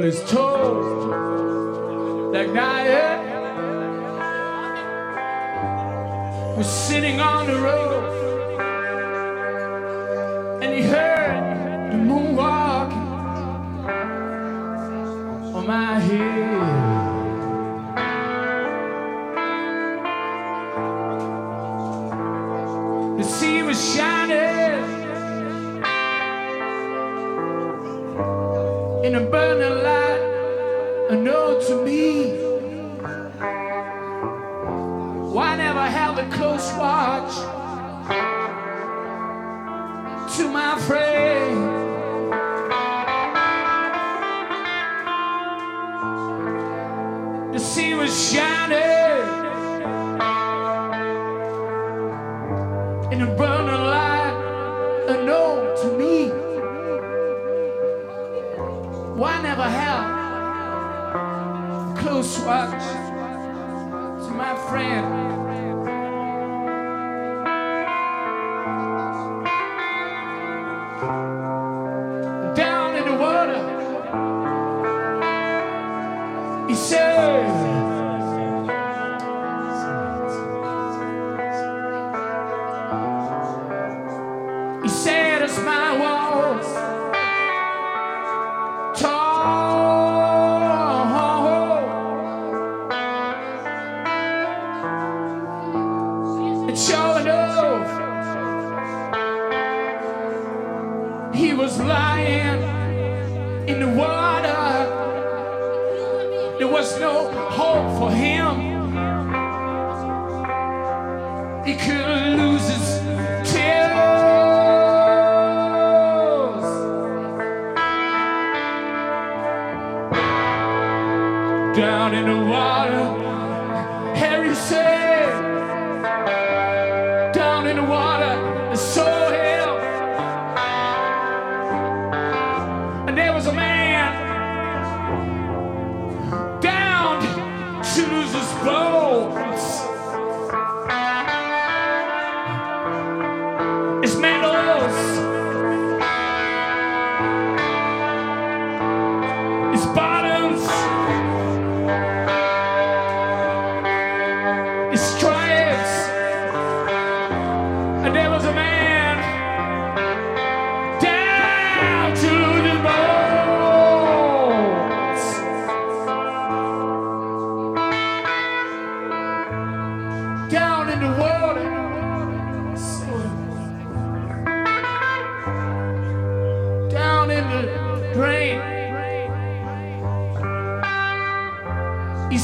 Well, it's told that guy was sitting on the road. And he heard the moon walking on my head. In a burning light, note to me. Why never have a close watch to my friend? The sea was shining in a burning close watch to my friend? In the water. There was no hope for him. He couldn't lose his tears. down in the water. Harry said, down in the water, lose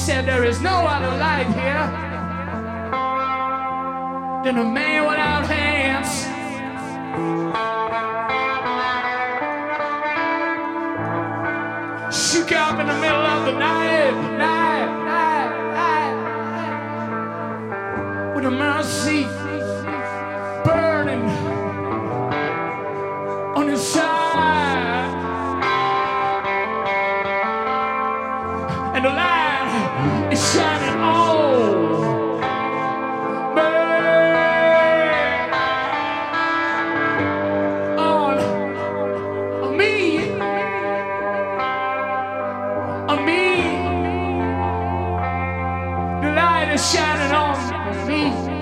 said, There is no other life here than a man without hands. Shook up in the middle of the night, night, night, night, with a mercy burning on his side. shining on me.